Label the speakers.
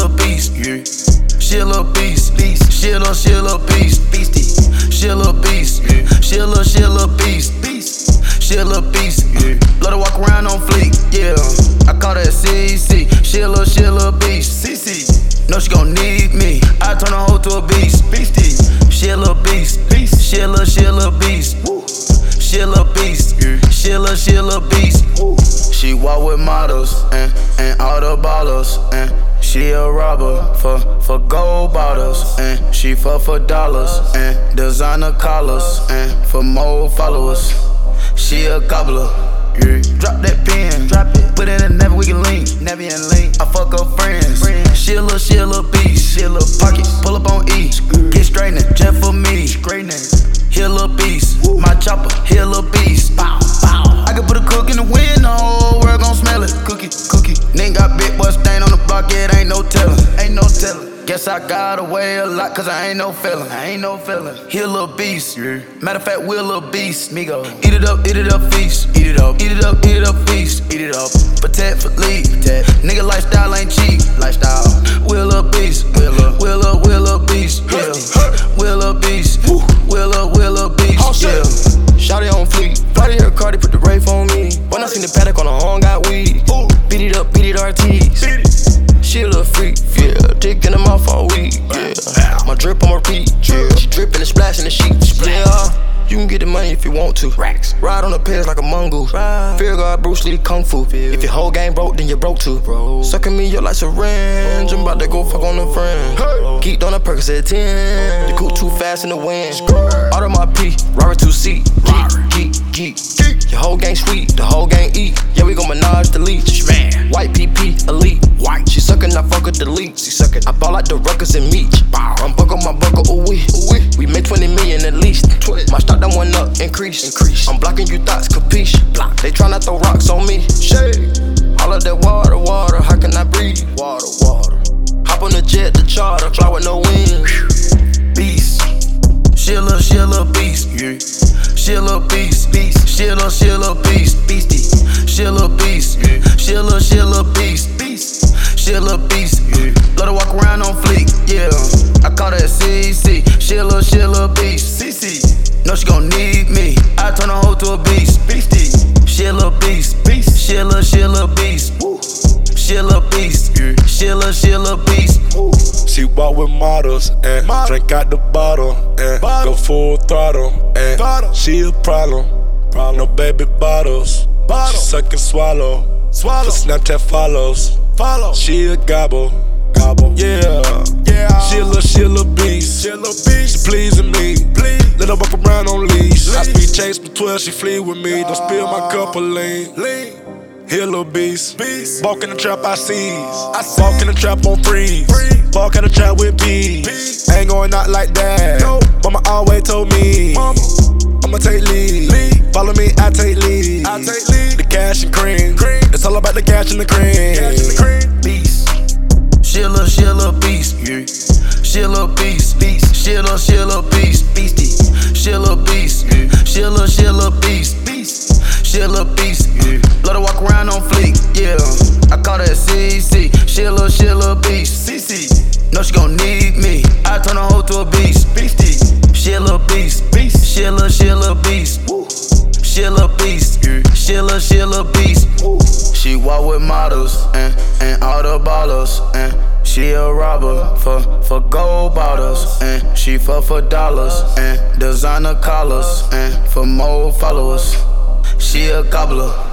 Speaker 1: yeah. She a little beast, beast. She a little, she a little beast, beastie. She a little beast, yeah. She a little, she a little beast, beast. She a little beast, yeah. Let her walk around on fleek, yeah. I call that CC. She a little, she a little beast, CC. Know she gon' need me. I turn her hoe to a beast, beastie. She a little beast, beast. She a little, she a little beast. Woo. She a little beast, yeah. She a little, she a little beast. Woo. She walk with models and and all the ballers and she a robber for for gold bottles and she fuck for dollars and designer collars and for more followers. She a cobbler. Yeah. Drop that pen, drop it. Put in a never we can link, never and link. I fuck her friends. She a little, she a little beast, she a little pocket. Pull up on E, Guess I got away a lot, cause I ain't no feeling, I ain't no feeling. He a little beast, yeah. Matter of fact, we a little beast, Migo. Eat it up, eat it up, feast, eat it up, eat it up, eat it up, feast, eat it up. Protect for lead, protect. Nigga lifestyle ain't cheap, lifestyle. We a little beast, we a little, we a little, we a little beast, yeah. We a little beast, we a little, we a little beast, yeah.
Speaker 2: Shotty on fleek. Friday her Cardi put the Wraith on me. When I seen the paddock on the horn, got weed. Beat it up, beat it RTs. She a little freak, yeah. Dick in the mouth all week, yeah. My drip on repeat, yeah. She dripping and splashing the sheets, yeah. You can get the money if you want to. Racks. Ride on the pins like a mongoose. Fear God, Bruce Lee, Kung Fu. If your whole game broke, then you broke too. Bro. Sucking me up like syringe. I'm about to go fuck on them friends. Geeked on a Percocet 10. The coupe too fast in the wind. Auto my P, Robert 2 C. Geek, geek, geek. geek. Your whole gang sweet, the whole gang eat. Yeah, we gon' menage the leech. Man. White PP, elite. White. She suckin', I fuck delete. She suckin'. I ball like the ruckers and meat. I'm buckle my buckle, ooh wee. We made 20 million at least. My stock done went up, increase. increase. I'm blocking you thoughts, capiche. Block. They tryna throw rocks on me. Shade. All of that water, water. How can I breathe? Water, water. Hop on the jet, the charter. Fly with no wings.
Speaker 1: beast. She a little, she a little beast, yeah. She a little beast, beast. She a little, she a little beast, beastie. She a little beast, yeah. She a little, she a little beast. Know she gon' need me. I turn her hoe to a beast, beastie. She a little beast, beast. She a little, she a little beast, woo. She a little beast, yeah. She a little, she a little beast, woo.
Speaker 3: She walk with models eh. and drink out the bottle eh. and go full throttle eh. and she a problem. No baby bottles. She suck and swallow. Swallow. For Snapchat follows. Follow. She a gobble. Gobble. Yeah. Yeah. She a little, she a little beast. She a little beast. She pleasing me. Please. Let her walk around on leash. I speed chase with 12, she flee with me. Don't spill my cup of lean. Lean. He little beast. beast. Walk in the trap, I seize. I see. Walk in the trap on freeze. Free. Walk in the trap with bees. Ain't going out like that. No. Mama always told me. Mama. I'ma take lead. lead. Follow me, I take lead. I take lead. The cash and cream. cream. It's all about the cash and the cream. Cash and the cream.
Speaker 1: beast. She a little, she a little beast, yeah. She a little beast, beast. She a little, she a little beast, beastie. A little, she a little beast, beast. She a little beast, yeah. Let her walk around on fleek, yeah. I call that CC. She a little, she a little beast, CC. Know she gon' need me. I turn her hoe to a beast, beastie. She a little beast, beast. She a little, she a little beast, woo. She a little beast, yeah. She a little, she a little beast, woo. She walk with models and and all the ballers and she a robber for for gold bottles and she fuck for dollars and designer collars and for more followers. She a gobbler.